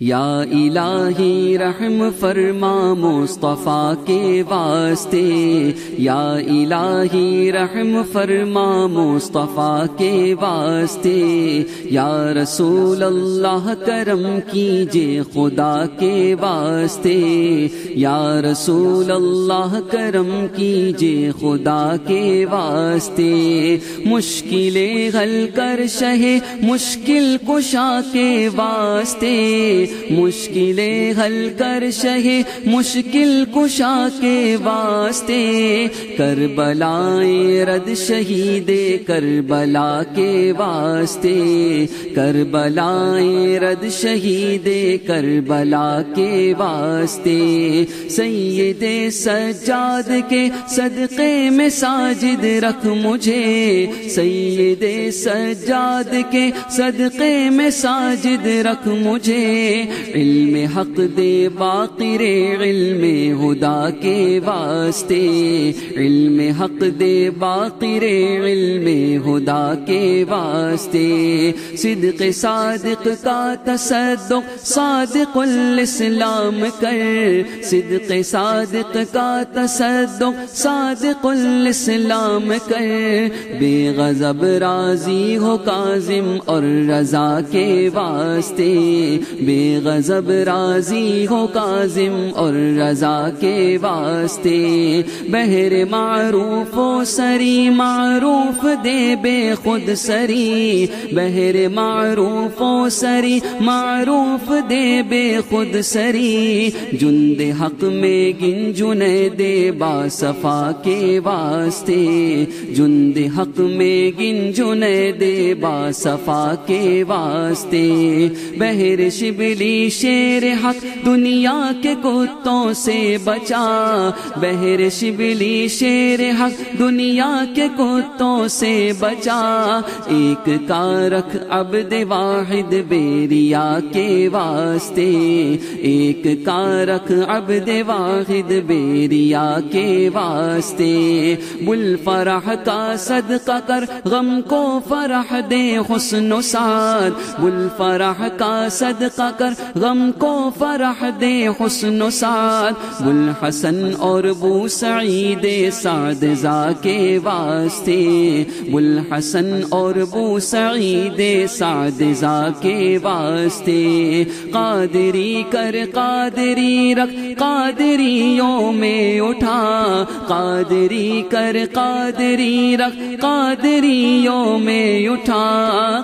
یا الہی رحم فرما مصطفیٰ کے واسطے، یا الہی رحم فرما مصطفیٰ کے واسطے، یا رسول اللہ کرم کیجے خدا کے واسطے، یا رسول اللہ کرم کیجے خدا کے واسطے۔ مشکلیں حل کر شہ، مشکل کشا کے واسطے مشکلیں حل کر شہ مشکل کشا کے واسطے کر بلائیں رد شہید کر بلا کے واسطے کر بلائیں رد شہید کر بلا کے واسطے سید سجاد کے صدقے میں ساجد رکھ مجھے، سید سجاد کے صدقے میں ساجد رکھ مجھے علم حق دے باقر علم خدا کے واسطے۔ علم حق دے باقر علم خدا کے واسطے۔ صدق صادق کا تصدق، صادق الاسلام کر۔ صدق صادق کا تصدق، صادق الاسلام کر۔ بے غضب راضی ہو کاظم اور رضا کے واسطے۔ بے غضب راضی ہو کاظم اور رضا کے واسطے۔ بہر معروف و سری معروف دے بے خود سری۔ بہر معروف و سری معروف دے بے خود سری۔ جند حق میں گن جن دے با صفا کے واسطے۔ جند حق میں گن دے با صفا کے واسطے۔ بہر شبلی شیر حق دنیا کے کتوں سے بچا۔ بہر شبلی شیر حق دنیا کے کتوں سے بچا۔ ایک کا رکھ عبد واحد بیریا کے واسطے۔ ایک کا رکھ عبد واحد بیریا کے واسطے۔ بل فرح کا صدقہ کر، غم کو فرح دے حسن و سعد۔ بل فرح کا صدقہ کر غم کو فرح دے حسن و سعد۔ بل حسن اور بو سعید سعد زا کے واسطے۔ بل حسن اور بو سعید سعد زا کے واسطے۔ قادری کر قادری رکھ قادریوں میں اٹھا۔ قادری کر قادری رکھ قادریوں میں اٹھا۔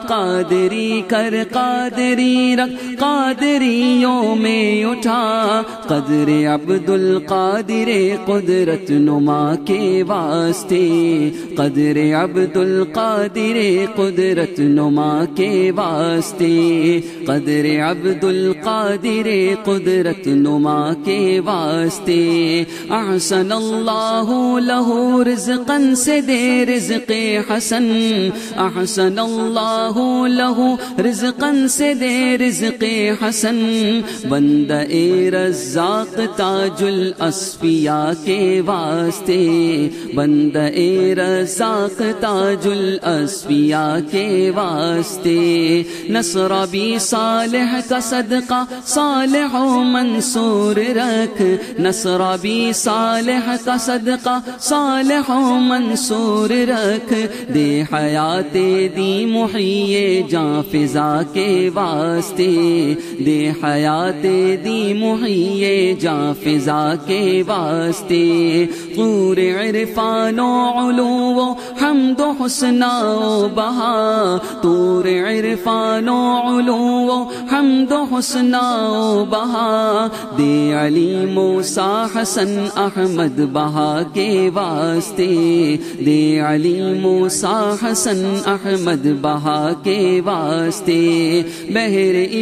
قادری کر قادری رکھ قادریوں میں اٹھا۔ قدر عبد القادر قدرت نما کے واسطے۔ قدر عبد القادر قدرت نما کے واسطے۔ قدر عبد القادر قدرت نما کے واسطے۔ احسن اللہ لہو رزقا سے دے رزق حسن۔ احسن اللہ لہو رزقا سے دے رزق حسن، بند اے رزاق تاج الاسفیاء کے واسطے، بند اے رزاق تاج الاسفیاء کے واسطے۔ نصر بھی صالح کا صدقہ صالح و منصور رکھ۔ نصر بھی صالح کا صدقہ صالح و منصور رکھ۔ دے حیات دی محیے جاں فضا کے واسطے۔ دے حیات دی محیے جاں فضا کے واسطے۔ پور عرفان و علو حمد و حسنا و بہا۔ تور عرفان و علو حمد و حسنا و بہا۔ دے علی موسا حسن احمد بہا کے واسطے۔ دے علی موسا حسن احمد بہا کے واسطے۔ بہر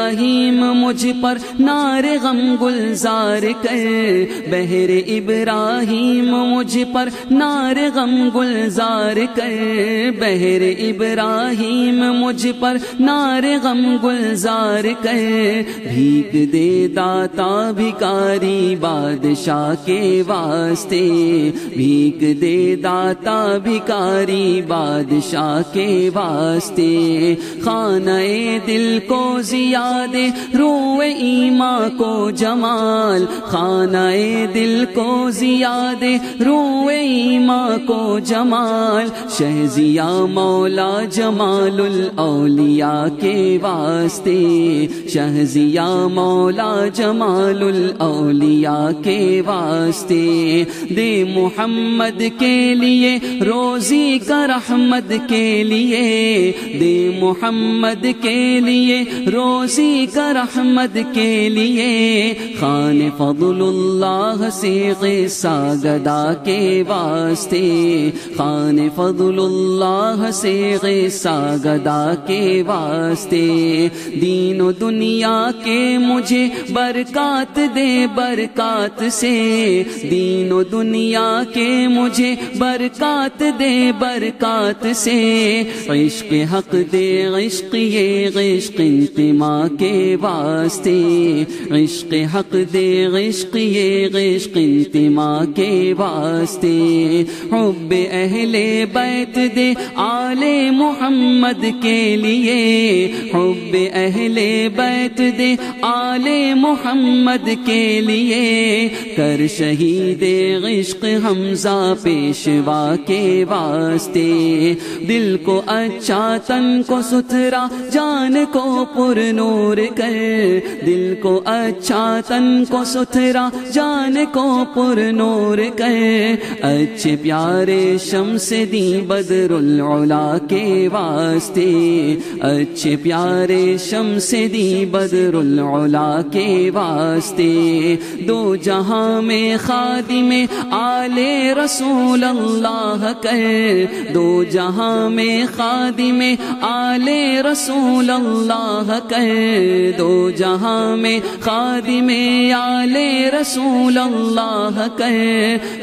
ابراہیم مجھ پر نار غم گلزار کر۔ بہر ابراہیم مجھ پر نار غم گلزار کر۔ بہر ابراہیم مجھ پر نار غم گلزار کر۔ بھیگ دے داتا بھکاری بادشاہ کے واسطے۔ بھیگ دے داتا بھکاری بادشاہ کے واسطے۔ خانہ دل کو ضیا دے رو ایما کو جمال خانہ دل کو دے رو ایما کو جمال۔ شہزیا مولا جمال الاولیاء کے واسطے۔ شہزیا مولا جمال الاولیاء کے واسطے۔ دے محمد کے لیے، روزی کا رحمت کے لیے۔ دے محمد کے لیے، روزی کا رحمت کے لیے خان فضل اللہ سے غصہ گدا کے واسطے خان فضل اللہ سے غصہ گدا کے واسطے دین و دنیا کے مجھے برکات دے برکات سے دین و دنیا کے مجھے برکات دے برکات سے عشق حق دے عشق یہ عشق انتما کے واسطے۔ عشق حق دے، عشق یہ، عشق انتما کے واسطے۔ حب اہل بیت دے، آل محمد کے لیے۔ حب اہل بیت دے، آل محمد کے لیے۔ کر شہید عشق حمزہ پیشوا کے واسطے۔ دل کو اچھا تن کو ستھرا، جان کو پر نور کر، دل کو اچھا تن کو ستھرا، جان کو پر نور کر۔ اچھے پیارے شمس دی بدر العلا کے واسطے۔ اچھے پیارے شمس دی بدر العلا کے واسطے۔ دو جہاں میں خادی میں آل رسول اللہ کر۔ دو جہاں میں خادی میں آل رسول اللہ کر۔ دو جہاں میں خادی میں آل رسول اللہ کر۔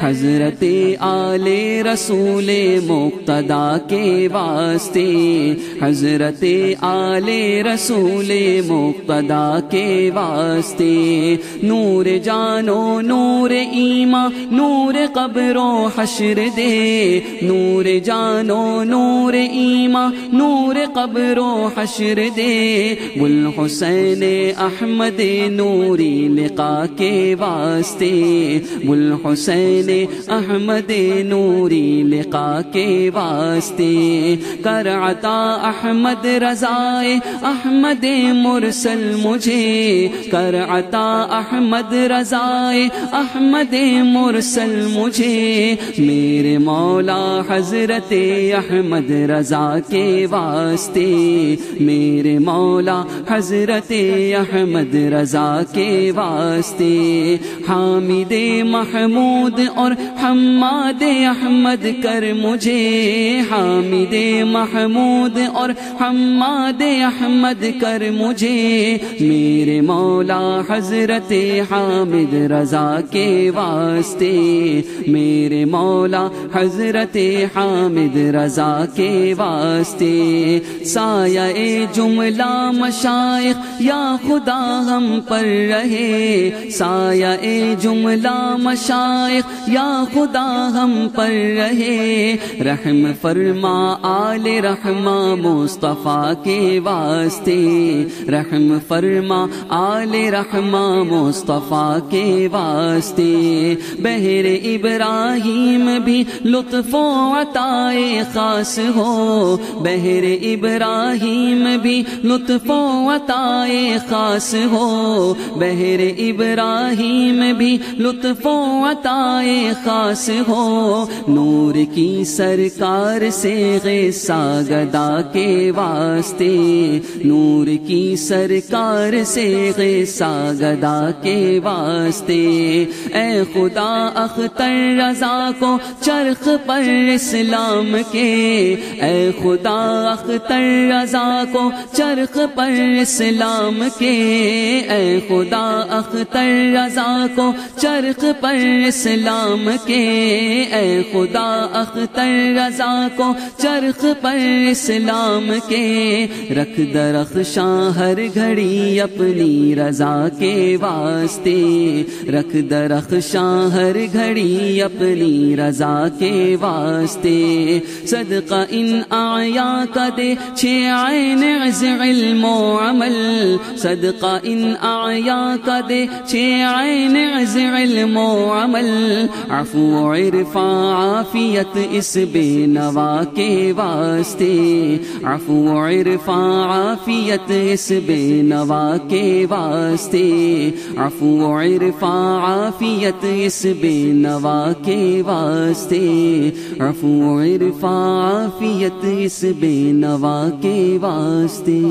حضرت آل رسول مقتدا کے واسطے۔ حضرت آل رسول مقتدا کے واسطے۔ نور جانو، نور ایما، نور قبر و حشر دے۔ نور جانو، نور ایما، نور قبر و حشر دے۔ گل حسین احمد نوری لقا کے واسطے۔ گل حسین احمد نوری لقا کے واسطے۔ کر عطا احمد رضائے، احمد مرسل مجھے۔ کر عطا احمد رضائے، احمد مرسل مجھے۔ میرے مولا حضرت احمد رضا کے واسطے۔ میرے مولا حضرت حضرت احمد رضا کے واسطے، حامد محمود اور حماد احمد کر مجھے۔ حامد محمود اور حماد احمد کر مجھے۔ میرے مولا حضرت حامد رضا کے واسطے، میرے مولا حضرت حامد رضا کے واسطے۔ سایہ جملہ مشائق یا خدا ہم پر رہے۔ سایہ جملہ مشائق یا خدا ہم پر رہے۔ رحم فرما آل رحمہ مصطفیٰ کے واسطے۔ رحم فرما آل رحمہ مصطفیٰ کے واسطے۔ بہر ابراہیم بھی لطف و عطائے خاص ہو۔ بہر ابراہیم بھی لطف و عطائے خاص ہو۔ بہر ابراہیم بھی لطف و عطائے خاص ہو۔ نور کی سرکار سے غصہ گدا کے واسطے۔ نور کی سرکار سے غصہ گدا کے واسطے۔ اے خدا، اختر رضا کو چرخ پر اسلام کے۔ اے خدا، اختر رضا کو چرخ پر اسلام کے اے خدا اختر رضا کو چرخ پر اسلام کے اے خدا اختر رضا کو چرخ پر اسلام کے رکھ درخ شاہ ہر گھڑی اپنی رضا کے واسطے رکھ درخ شاہ ہر گھڑی اپنی رضا کے واسطے صدقہ ان آیا کا دے چھ عین عز علم و عمل. صدقہ ان آیا کا دے. چھ عین عز علم و عمل. عفو عرفا، عافیت اس بے نوا کے واسطے. عفو عرفا، عافیت اس بے نوا کے واسطے. عفو عرفا، عافیت اس بے نوا کے واسطے. عفو عرفا، عافیت اس بے نوا کے واسطے.